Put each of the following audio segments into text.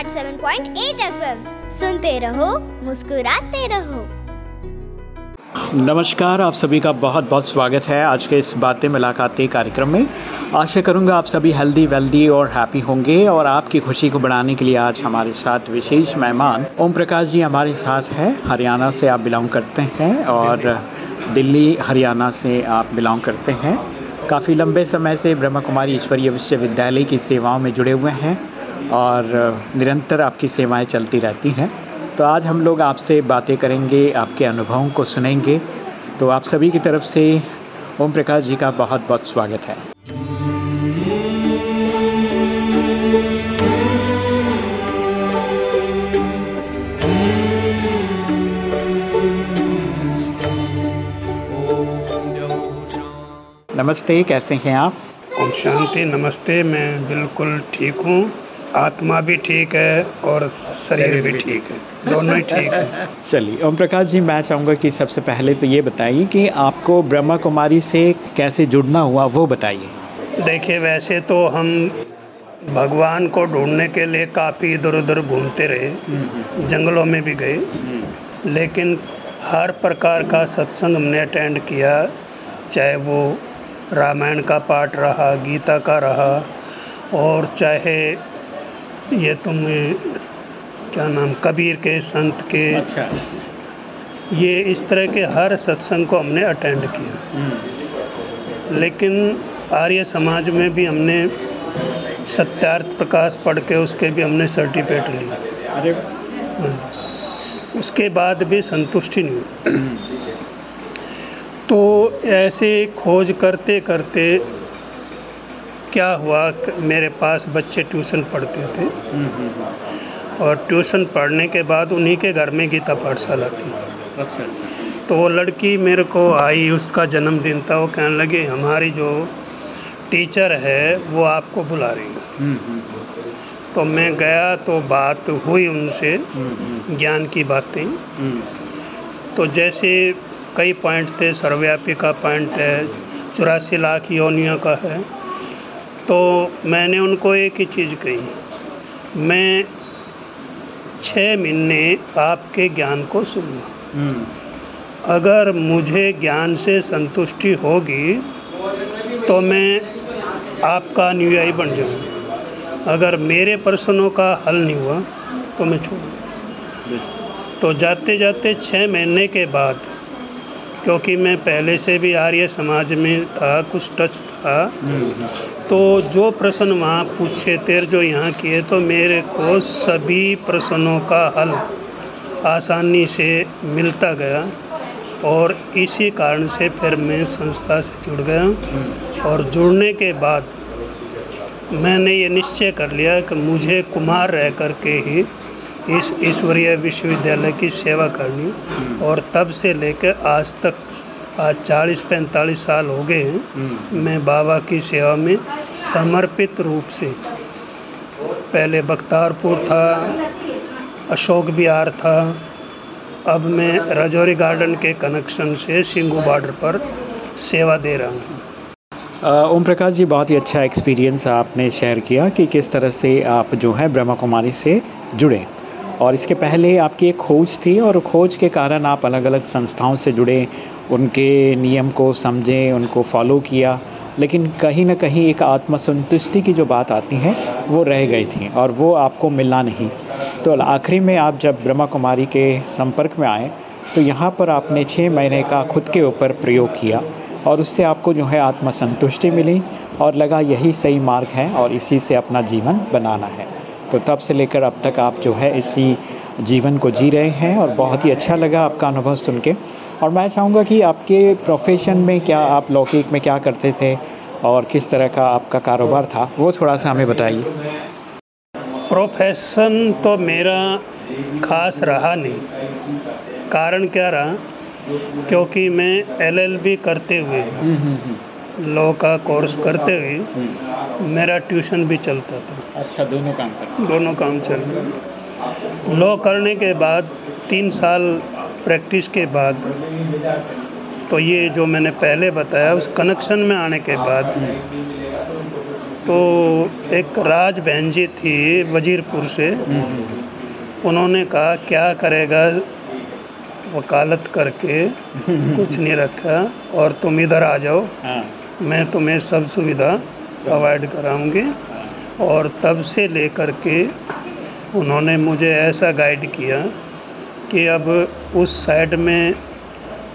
Radio Madhuban 107.8 FM सुनते रहो, मुस्कुराते रहो। नमस्कार, आप सभी का बहुत बहुत स्वागत है आज के इस बातें मुलाकातें कार्यक्रम में। आशा करूँगा आप सभी हेल्दी वेल्दी और हैप्पी होंगे और आपकी खुशी को बढ़ाने के लिए आज हमारे साथ विशेष मेहमान ओम प्रकाश जी हमारे साथ हैं। हरियाणा से आप बिलोंग करते हैं और दिल्ली, हरियाणा से आप बिलोंग करते हैं। काफ़ी लंबे समय से ब्रह्मा कुमारी ईश्वरीय विश्वविद्यालय की सेवाओं में जुड़े हुए हैं। और निरंतर आपकी सेवाएँ चलती रहती हैं। तो आज हम लोग आपसे बातें करेंगे, आपके अनुभवों को सुनेंगे। तो आप सभी की तरफ़ से ओम प्रकाश जी का बहुत बहुत स्वागत है। नमस्ते, कैसे हैं आप? ओम शांति, नमस्ते, मैं बिल्कुल ठीक हूँ। आत्मा भी ठीक है और शरीर भी ठीक है। दोनों ही ठीक है। चलिए ओम प्रकाश जी मैं चाहूँगा कि सबसे पहले तो ये बताइए कि आपको ब्रह्मा कुमारी से कैसे जुड़ना हुआ वो बताइए। देखिए वैसे तो हम भगवान को ढूँढने के लिए काफ़ी इधर उधर घूमते रहे। जंगलों में भी गए। लेकिन हर प्रकार का सत्संग हमने अटेंड किया चाहे वो रामायण का पाठ रहा गीता का रहा और चाहे ये तुम क्या नाम कबीर के संत के। अच्छा। ये इस तरह के हर सत्संग को हमने अटेंड किया। लेकिन आर्य समाज में भी हमने सत्यार्थ प्रकाश पढ़ के उसके भी हमने सर्टिफिकेट लिया अरे। उसके बाद भी संतुष्टि नहीं हुई। तो ऐसे खोज करते करते क्या हुआ मेरे पास बच्चे ट्यूशन पढ़ते थे। और ट्यूशन पढ़ने के बाद उन्हीं के घर में गीता पाठशाला थी। अच्छा तो वो लड़की मेरे को आई उसका जन्मदिन था। वो कहने लगी हमारी जो टीचर है वो आपको बुला रही है। तो मैं गया तो बात हुई उनसे ज्ञान की बातें। तो जैसे कई पॉइंट थे सर्वव्यापी का पॉइंट है चौरासी लाख योनियों का है। तो मैंने उनको एक ही चीज़ कही मैं छः महीने आपके ज्ञान को सुनूँगा। अगर मुझे ज्ञान से संतुष्टि होगी तो मैं आपका अनुयायी बन जाऊँगा। अगर मेरे प्रश्नों का हल नहीं हुआ तो मैं छोड़ तो जाते जाते छः महीने के बाद क्योंकि मैं पहले से भी आर्य समाज में था, कुछ टच था। तो जो प्रश्न वहाँ पूछे थे जो यहाँ किए तो मेरे को सभी प्रश्नों का हल आसानी से मिलता गया और इसी कारण से फिर मैं संस्था से जुड़ गया। और जुड़ने के बाद मैंने ये निश्चय कर लिया कि मुझे कुमार रह कर के ही इस ईश्वरीय विश्वविद्यालय की सेवा करनी। और तब से लेकर आज तक आज चालीस पैंतालीस साल हो गए हैं। मैं बाबा की सेवा में समर्पित रूप से पहले बख्तारपुर था अशोक बिहार था अब मैं रजौरी गार्डन के कनेक्शन से सिंगू बॉर्डर पर सेवा दे रहा हूँ। ओम प्रकाश जी बहुत ही अच्छा एक्सपीरियंस आपने शेयर किया कि किस तरह से आप जो है ब्रह्मा कुमारी से जुड़े। और इसके पहले आपकी एक खोज थी और खोज के कारण आप अलग अलग संस्थाओं से जुड़े, उनके नियम को समझें, उनको फॉलो किया, लेकिन कहीं ना कहीं एक आत्मसंतुष्टि की जो बात आती है, वो रह गई थी और वो आपको मिलना नहीं। तो आखिरी में आप जब ब्रह्मा कुमारी के संपर्क में आए तो यहाँ पर आपने छः महीने का खुद के ऊपर प्रयोग किया और उससे आपको जो है आत्मसंतुष्टि मिली और लगा यही सही मार्ग है और इसी से अपना जीवन बनाना है। तो तब से लेकर अब तक आप जो है इसी जीवन को जी रहे हैं और बहुत ही अच्छा लगा आपका अनुभव सुन के। और मैं चाहूँगा कि आपके प्रोफेशन में क्या आप लौकिक में क्या करते थे और किस तरह का आपका कारोबार था वो थोड़ा सा हमें बताइए। प्रोफेशन तो मेरा खास रहा नहीं। कारण क्या रहा? क्योंकि मैं एलएलबी करते हुए लॉ का कोर्स करते हुए मेरा ट्यूशन भी चलता था। अच्छा दोनों काम कर दोनों काम चल रहे लॉ करने के बाद तीन साल प्रैक्टिस के बाद तो ये जो मैंने पहले बताया उस कनेक्शन में आने के बाद तो एक राज बहन जी थी वजीरपुर से। उन्होंने कहा क्या करेगा वकालत करके? कुछ नहीं रखा और तुम इधर आ जाओ। हाँ। मैं तुम्हें सब सुविधा प्रोवाइड कराऊँगी। और तब से लेकर के उन्होंने मुझे ऐसा गाइड किया कि अब उस साइड में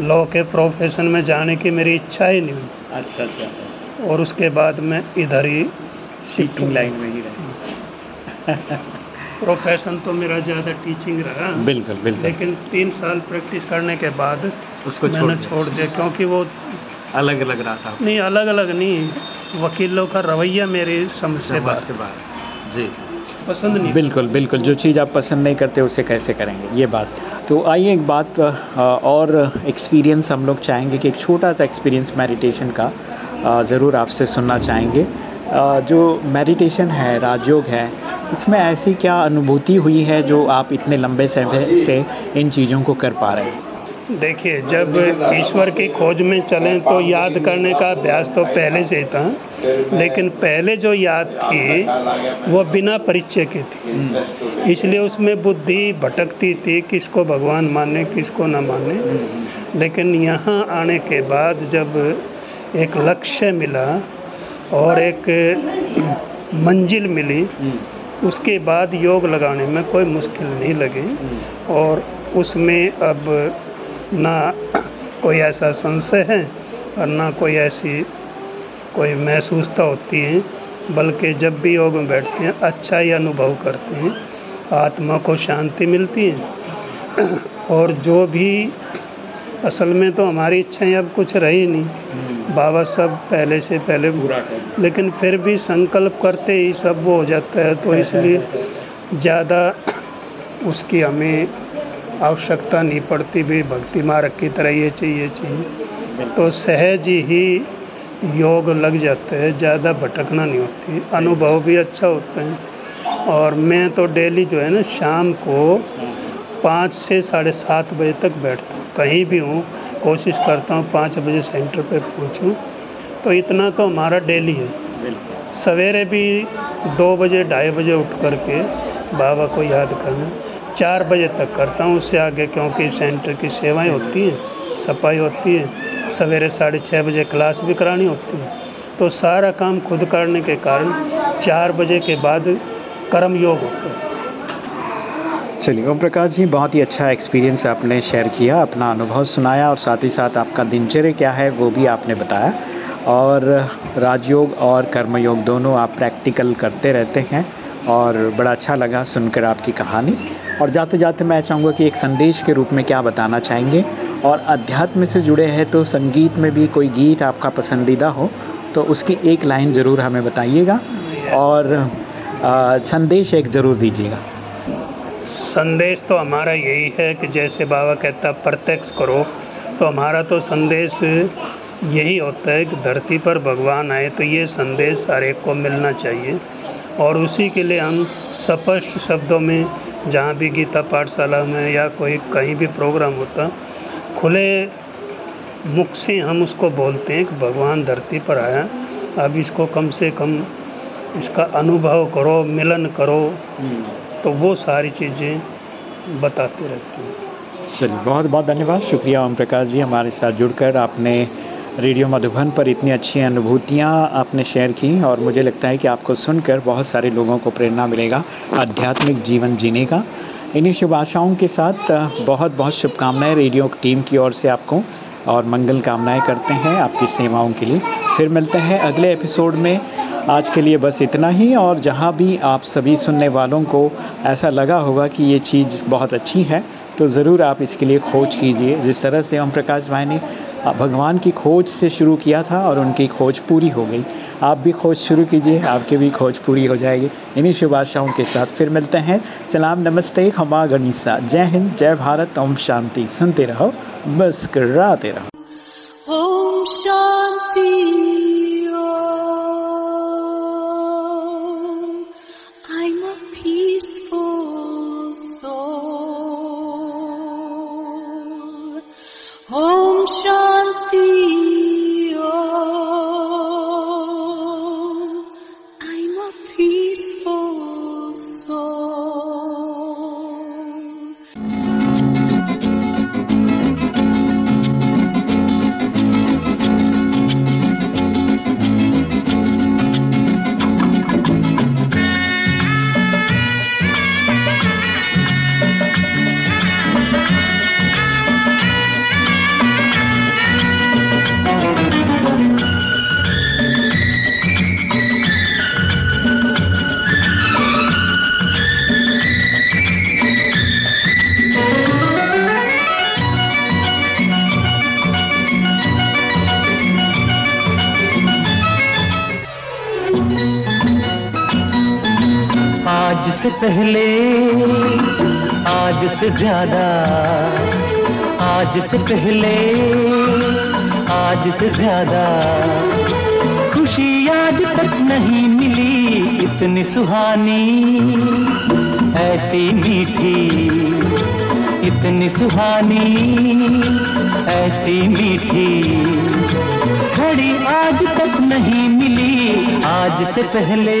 लॉ के प्रोफेशन में जाने की मेरी इच्छा ही नहीं अच्छा अच्छा अच्छा। और उसके बाद मैं इधर ही शिफ्ट टीचिंग हो लाइन में ही रहे। प्रोफेशन तो मेरा ज़्यादा टीचिंग रहा। बिल्कुल बिल्कुल। लेकिन तीन साल प्रैक्टिस करने के बाद उसको मैंने छोड़ दिया क्योंकि वो अलग अलग रहा था। नहीं अलग अलग नहीं। वकीलों का रवैया मेरी समझ से बाहर जी जी। पसंद नहीं। बिल्कुल बिल्कुल। जो चीज़ आप पसंद नहीं करते उसे कैसे करेंगे? ये बात। तो आइए एक बात और एक्सपीरियंस हम लोग चाहेंगे कि एक छोटा सा एक्सपीरियंस मेडिटेशन का ज़रूर आपसे सुनना चाहेंगे। जो मेडिटेशन है राजयोग है इसमें ऐसी क्या अनुभूति हुई है जो आप इतने लंबे समय से इन चीज़ों को कर पा रहे हैं? देखिए, जब ईश्वर की खोज में चलें तो याद करने का अभ्यास तो पहले से ही था, लेकिन पहले जो याद थी, वो बिना परिचय की थी। इसलिए उसमें बुद्धि भटकती थी, किसको भगवान माने, किसको न माने। लेकिन यहाँ आने के बाद जब एक लक्ष्य मिला और एक मंजिल मिली, उसके बाद योग लगाने में कोई मुश्किल नहीं लगी। और उसमें अब ना कोई ऐसा संशय है और ना कोई ऐसी कोई महसूसता होती है बल्कि जब भी योग में बैठते हैं अच्छा ही अनुभव करते हैं आत्मा को शांति मिलती है। और जो भी असल में तो हमारी इच्छाएँ अब कुछ रही नहीं। बाबा सब पहले से पहले बुरा लेकिन फिर भी संकल्प करते ही सब वो हो जाता है तो इसलिए ज़्यादा उसकी हमें आवश्यकता नहीं पड़ती, भी भक्ति मार्ग की तरह ये चाहिए चाहिए। तो सहज ही योग लग जाता है, ज़्यादा भटकना नहीं होती। अनुभव भी अच्छा होता है। और मैं तो डेली जो है ना, शाम को पाँच से साढ़े सात बजे तक बैठता हूँ। कहीं भी हूँ, कोशिश करता हूँ पाँच बजे सेंटर पे पहुँचूँ। तो इतना तो हमारा डेली है। सवेरे भी दो बजे, ढाई बजे उठ करके बाबा को याद करना। चार बजे तक करता हूँ उससे आगे, क्योंकि सेंटर की सेवाएँ होती हैं, सफ़ाई होती है। सवेरे साढ़े छः बजे क्लास भी करानी होती है। तो सारा काम खुद करने के कारण चार बजे के बाद कर्म योग होता है। चलिए, ओम प्रकाश जी, बहुत ही अच्छा एक्सपीरियंस आपने शेयर किया, अपना अनुभव सुनाया और साथ ही साथ आपका दिनचर्या क्या है, वो भी आपने बताया। और राजयोग और कर्मयोग दोनों आप प्रैक्टिकल करते रहते हैं और बड़ा अच्छा लगा सुनकर आपकी कहानी। और जाते जाते मैं चाहूँगा कि एक संदेश के रूप में क्या बताना चाहेंगे। और अध्यात्म से जुड़े हैं तो संगीत में भी कोई गीत आपका पसंदीदा हो तो उसकी एक लाइन ज़रूर हमें बताइएगा। और संदेश एक ज़रूर दीजिएगा। संदेश तो हमारा यही है कि जैसे बाबा कहता, प्रत्यक्ष करो। तो हमारा तो संदेश यही होता है कि धरती पर भगवान आए तो ये संदेश हर एक को मिलना चाहिए। और उसी के लिए हम स्पष्ट शब्दों में, जहाँ भी गीता पाठशाला में या कोई कहीं भी प्रोग्राम होता, खुले मुख से हम उसको बोलते हैं कि भगवान धरती पर आया, अब इसको कम से कम इसका अनुभव करो, मिलन करो। तो वो सारी चीज़ें बताते रहते हैं। चलिए, बहुत बहुत धन्यवाद। शुक्रिया ओम प्रकाश जी हमारे साथ जुड़कर। आपने रेडियो मधुबन पर इतनी अच्छी अनुभूतियाँ आपने शेयर की और मुझे लगता है कि आपको सुनकर बहुत सारे लोगों को प्रेरणा मिलेगा आध्यात्मिक जीवन जीने का। इन्हीं शुभ आशाओं के साथ, बहुत बहुत शुभकामनाएँ रेडियो टीम की ओर से आपको और मंगल कामनाएँ करते हैं आपकी सेवाओं के लिए। फिर मिलते हैं अगले एपिसोड में। आज के लिए बस इतना ही, और जहाँ भी आप सभी सुनने वालों को ऐसा लगा होगा कि ये चीज़ बहुत अच्छी है तो ज़रूर आप इसके लिए खोज कीजिए। जिस तरह से ओम प्रकाश भाई ने भगवान की खोज से शुरू किया था और उनकी खोज पूरी हो गई। आप भी खोज शुरू कीजिए, आपकी भी खोज पूरी हो जाएगी। इन्हीं शुभ आशाओं के साथ फिर मिलते हैं। सलाम, नमस्ते खमा गणिसा। जय हिंद, जय भारत, ओम शांति। सुनते रहो, मुस्कराते रहो। ॐ शान्ति से पहले, आज से ज़्यादा, आज से पहले, आज से ज़्यादा। खुशी आज तक नहीं मिली, इतनी सुहानी, ऐसी मीठी, इतनी सुहानी, ऐसी मीठी। घड़ी आज तक नहीं मिली, आज से पहले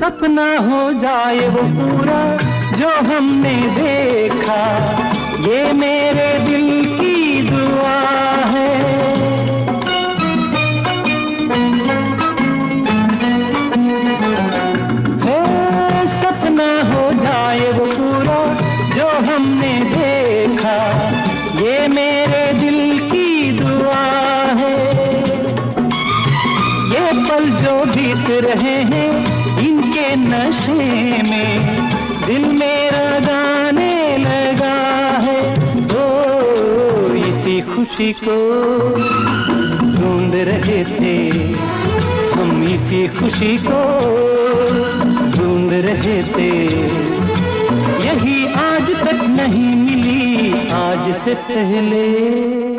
सपना हो जाए वो पूरा जो हमने देखा। ये मेरे दिल की दुआ है। है, सपना हो जाए वो पूरा जो हमने देखा। ये मेरे दिल की दुआ है। ये पल जो बीत रहे हैं इनके नशे में दिल मेरा गाने लगा है। ओ, इसी खुशी को ढूंढ रहे थे। हम इसी खुशी को ढूंढ रहे थे। यही आज तक नहीं मिली, आज से पहले।